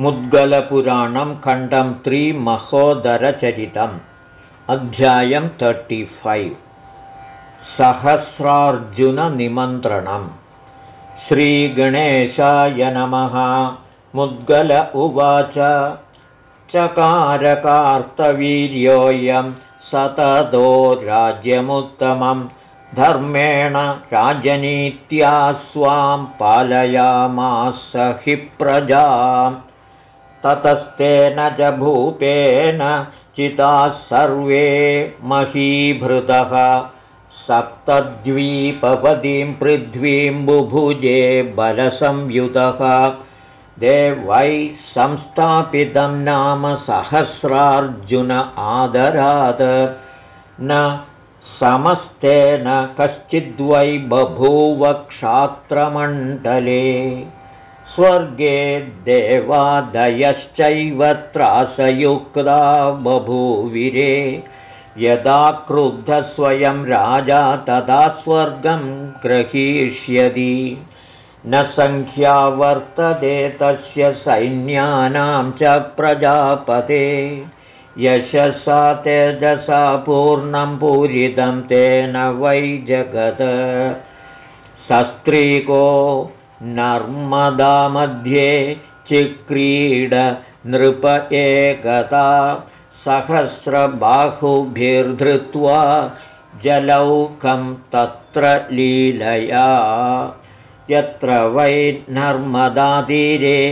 मुद्गलपुराणं खण्डं त्रिमहोदरचरितम् अध्यायं तर्टिफैव् सहस्रार्जुननिमन्त्रणम्। श्रीगणेशाय नमः। मुद्गल उवाच। चकारकार्तवीर्योऽयं सततो राज्यमुत्तमं धर्मेण राजनीत्या स्वां पालयामास हि प्रजाम् ततस्तेन च भूपेन चिताः सर्वे महीभृतः। सप्तद्वीपपदीं पृथ्वीं बुभुजे बलसंयुतः। देवै संस्थापितं नाम सहस्रार्जुन आदरात्। न समस्तेन कश्चिद्वै बभूव क्षात्रमण्डले स्वर्गे देवादयश्चैव त्रासयुक्ता बभूविरे। यदा क्रुद्धस्वयं राजा तदा स्वर्गं ग्रहीष्यति। न सङ्ख्या वर्तते तस्य सैन्यानां च प्रजापते। यशसा तेजसा पूर्णं पूरितं तेन वै जगत्। सस्त्रीको नर्मदामध्ये चिक्रीड नृप एकता सहस्रबाहुभिर्धृत्वा जलौकं तत्र लीलया। यत्र वै नर्मदातीरे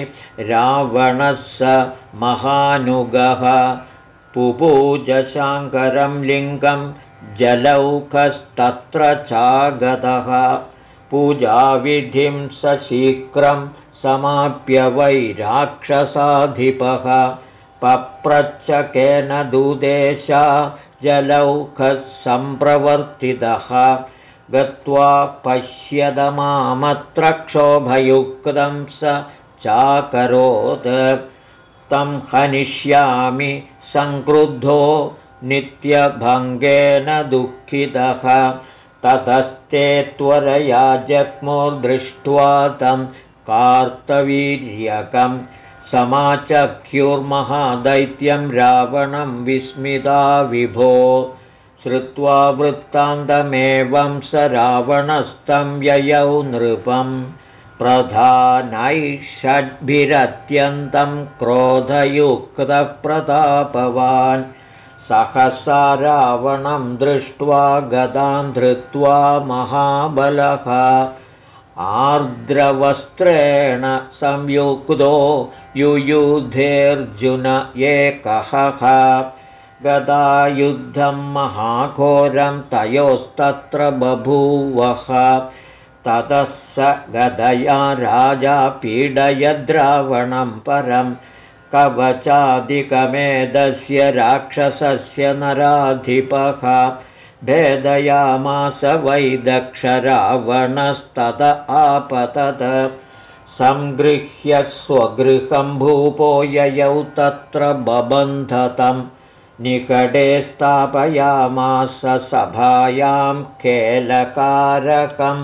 रावणः स महानुगः पुपूजशाङ्करं लिङ्गं जलौकस्तत्र चागतः पूजाविधिं सशीघ्रं समाप्य वै राक्षसाधिपः। पप्रच्चकेन दूदेशा जलौकः सम्प्रवर्तितः गत्वा पश्यदमामत्र क्षोभयुक्तं स चाकरोत्। तं हनिष्यामि सङ्क्रुद्धो नित्यभङ्गेन दुःखितः ततस्ते त्वरया जग्मुर्दृष्ट्वा तं कार्तवीर्यकं समाचख्युर्महादैत्यं रावणं विस्मिता विभो श्रुत्वा वृत्तान्तमेवं स रावणस्तं ययौ नृपं प्रधानैषड्भिरत्यन्तं क्रोधयुक्तप्रतापवान् सहसा रावणं दृष्ट्वा गदां धृत्वा महाबलः। आर्द्रवस्त्रेण संयुक्तो युयुधेऽर्जुन एकः। गदायुद्धं महाघोरं तयोस्तत्र बभूवः। ततः स गदया राजा पीडयद्रावणं परम् कवचादिकमेदस्य राक्षसस्य नराधिपः भेदयामास वै दक्षरावणस्तत आपतत। सङ्गृह्य स्वगृहं भूपो ययौ तत्र बबन्धतं निकटे स्थापयामास सभायां केलकारकं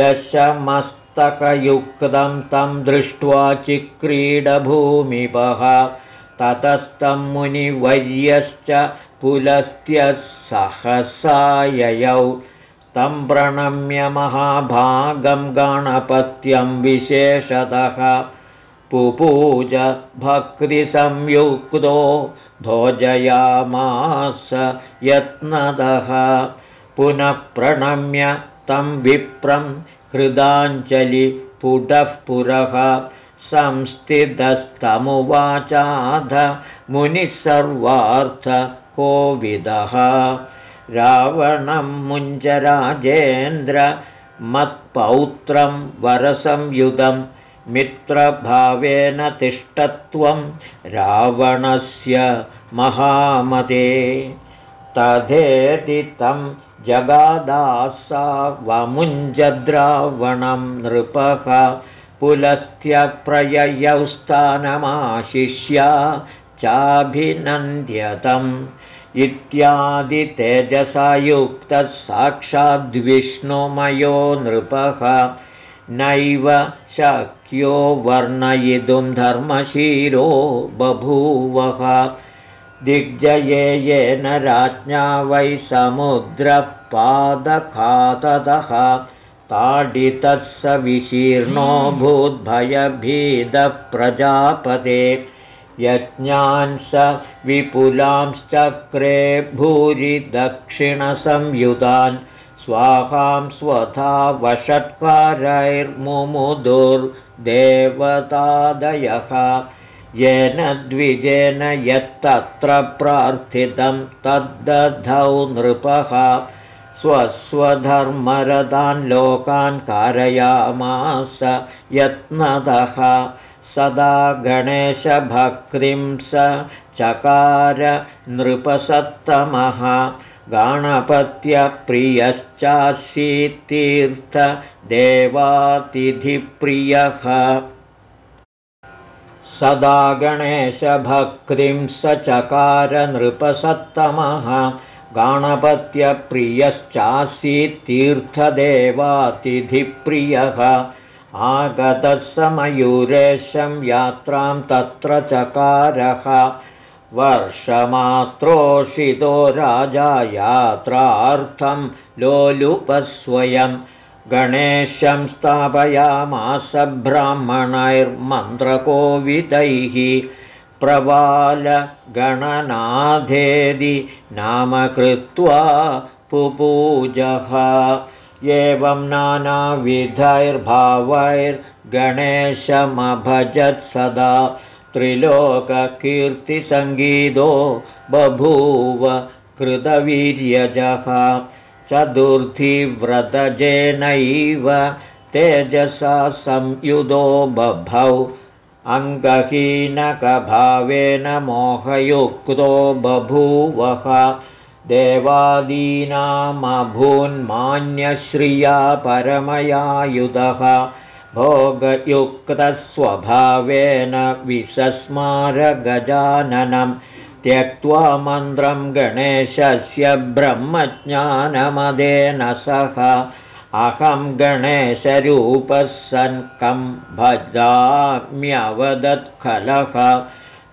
दशमस् तकयुक्तं तं दृष्ट्वा चिक्रीडभूमिपः ततस्तं मुनिवर्यश्च पुलस्त्यः सहसाययौ। तं प्रणम्य महाभागं गणपत्यं विशेषतः। पुपूज भक्तिसंयुक्तो भोजयामास यत्नदः। पुनः प्रणम्य तं विप्रं हृदाञ्जलिपुटः पुरः संस्थितस्तमुवाचाध मुनिः सर्वार्थकोविदः रावणं मुञ्जराजेन्द्र मत्पौत्रं वरसंयुधं मित्रभावेन तिष्ठत्वं रावणस्य महामते। तथेति तं जगादासा वमुञ्जद्रावणं नृपः पुलस्त्यप्रययौ स्थानमाशिष्या चाभिनन्द्यतम् इत्यादितेजसा युक्तः साक्षाद्विष्णुमयो नृपः नैव शक्यो वर्णयितुं धर्मशीलो बभूवः दिग्जये येन राज्ञा वै समुद्रपादखाततः ताडितः स विशीर्णो भूद्भयभीदः प्रजापते यज्ञान् स विपुलांश्चक्रे भूरि दक्षिणसंयुतान् स्वाहां स्वधा वषट्कारैर्मुमुदुर्देवतादयः। येन द्विजेन यत्तत्र प्रार्थितं तद्दधौ नृपः स्वस्वधर्मरदान् लोकान् कारयामास यत्नदः। सदा गणेशभक्तिं स चकार नृपसत्तमः। गाणपत्यप्रियश्चासीत्तीर्थदेवातिथिप्रियः सदा गणेशभक्तिं स चकार नृपसत्तमः गाणपत्यप्रियश्चासीत्तीर्थदेवातिथिप्रियः आगतः समयूरेशं यात्रां तत्र चकारः। वर्षमात्रोषितो राजा यात्रार्थं लोलुपस्वयं। गणेशं स्थापयामास ब्राह्मणैर्मन्त्रकोविदैः प्रवालगणनाथेदि नाम कृत्वा पुपूजः। एवं नानाविधैर्भावैर्गणेशमभजत् सदा। त्रिलोककीर्तिसङ्गीतो बभूव कृतवीर्यजः। चतुर्थीव्रतजेनैव तेजसा संयुधो बभौ अङ्गहीनकभावेन मोहयुक्तो बभूवः देवादीनामभून्मान्यश्रिया परमयायुधः भोगयुक्तस्वभावेन विसस्मारगजाननं त्यक्त्वा मन्त्रं गणेशस्य ब्रह्मज्ञानमदेन सह अहं गणेशरूपः सन् कं भजाम्यवदत्खलः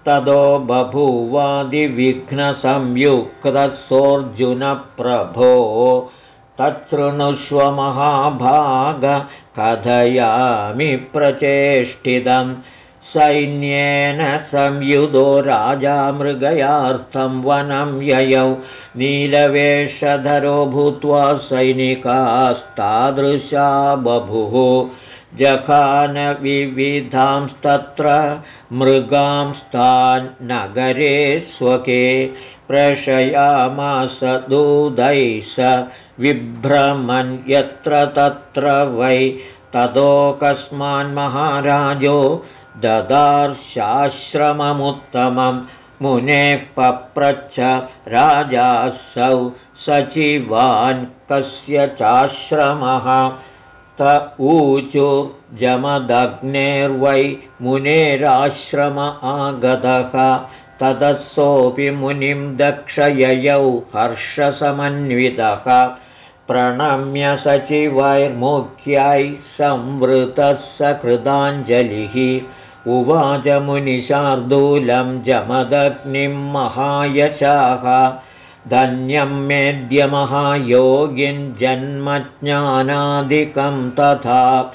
ततो तच्छृणुष्व महाभाग कथयामि प्रचेष्टितं सैन्येन संयुधो राजा मृगयार्थं वनं ययौ। नीलवेषधरो भूत्वा सैनिकास्तादृशा बभुः। जखानविविधांस्तत्र मृगांस्तान्नगरे स्वके प्रशयामास दूदैः स बिभ्रमन् यत्र तत्र वै। ततोऽकस्मान्महाराजो ददार्शाश्रममुत्तमं मुनेः पप्रच्छ राजासौ सचिवान् कस्य चाश्रमः? त ऊचु जमदग्नेर्वै मुनेराश्रम आगतः। ततः मुनिं दक्षययौ हर्षसमन्वितः। प्रणम्य सचिवैर्मुख्यै संवृतः सकृताञ्जलिः उवाच मुनिशार्दूलं जमदग्निं महायशाः। धन्यं मेद्यमहायोगिञ्जन्मज्ञानादिकं तथा।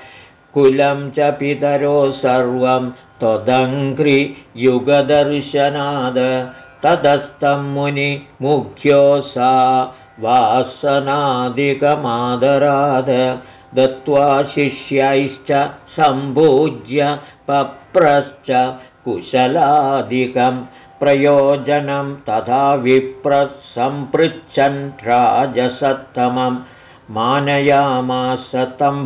कुलं च पितरो सर्वं त्वदङ्घ्रियुगदर्शनाद ततस्तं मुनिमुख्यो सा वासनादिकमादराद। दत्त्वा शिष्यैश्च सम्भूज्य पप्रश्च कुशलादिकं प्रयोजनं तथा विप्रसम्पृच्छन् राजसत्तमं मानयामास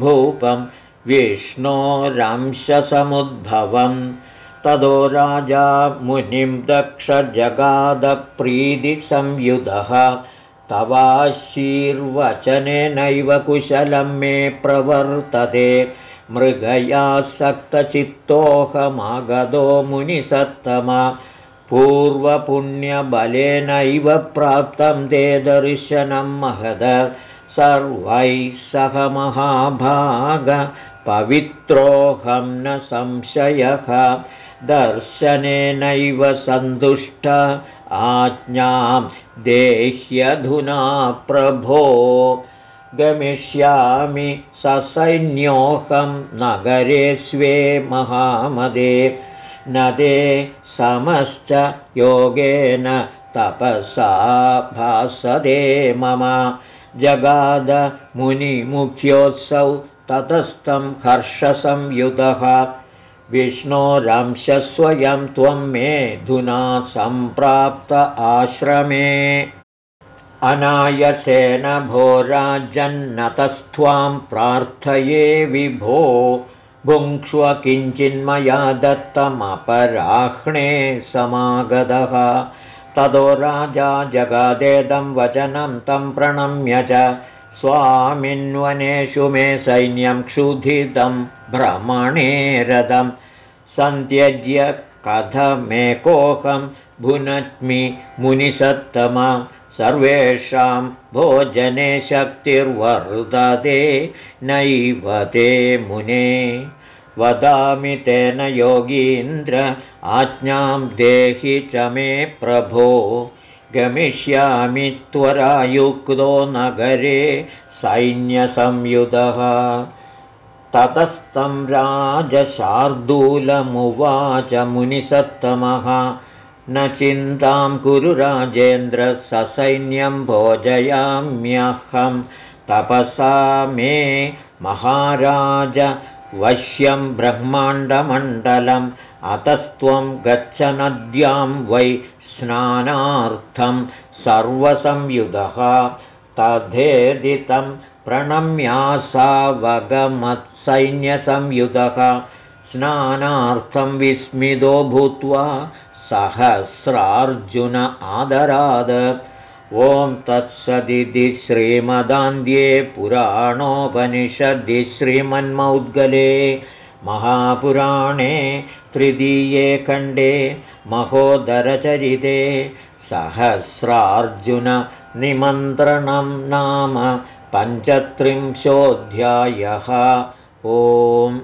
भूपं विष्णोरंशसमुद्भवं। ततो राजा मुनिं दक्षजगादप्रीतिसंयुधः तवाशीर्वचनेनैव कुशलं मे प्रवर्तते मृगयासक्तचित्तोऽहमागतो मुनिसत्तमा। पूर्वपुण्यबलेनैव प्राप्तं ते दर्शनं महद। सर्वैः सह महाभाग। पवित्रोऽहं न संशयः। दर्शनेनैव सन्तुष्ट। आज्ञां देह्यधुना प्रभो गमिष्यामि ससैन्योऽहं नगरे स्वे महामदे। न ते समश्च योगेन तपसा भासदे मम। जगादमुनिमुख्योत्सौ ततस्तं हर्षसंयुतः। विष्णोरंशस्वयं त्वं मेधुना सम्प्राप्त आश्रमे अनायसेन भोराजन्नतस्त्वां प्रार्थये विभो। भुङ्क्ष्व किञ्चिन्मया दत्तमपराह्णे समागतः। ततो राजा जगादेदं वचनं तं प्रणम्य च स्वामिन्वनेषु मे सैन्यं क्षुधितं भ्रमणेरदं सन्त्यज्य कथमेकोऽहं भुनत्मि मुनिसत्तम सर्वेषां भोजने शक्तिर्वर्धते नैव ते मुने। वदामि तेन योगीन्द्र आज्ञां देहि च मे प्रभो। गमिष्यामि त्वरायुक्तो नगरे सैन्यसंयुधः। ततस्तं राजशार्दूलमुवाच मुनिसत्तमः न चिन्तां कुरु राजेन्द्र ससैन्यं भोजयाम्यहं। तपसा मे महाराज वश्यं ब्रह्माण्डमण्डलम् अतस्त्वं गच्छ नद्यां वै स्नानार्थं। सर्वसंयुधः तथेदितं प्रणम्यासावगमत्सैन्यसंयुधः। स्नानार्थं विस्मितो भूत्वा सहस्रार्जुन आदराद। ॐ तत्सदिति श्रीमदान्ध्ये पुराणोपनिषदि श्रीमन्मौद्गले महापुराणे तृतीये खण्डे महोदरचरिते सहस्रार्जुननिमन्त्रणं नाम पञ्चत्रिंशोऽध्यायः। ओम्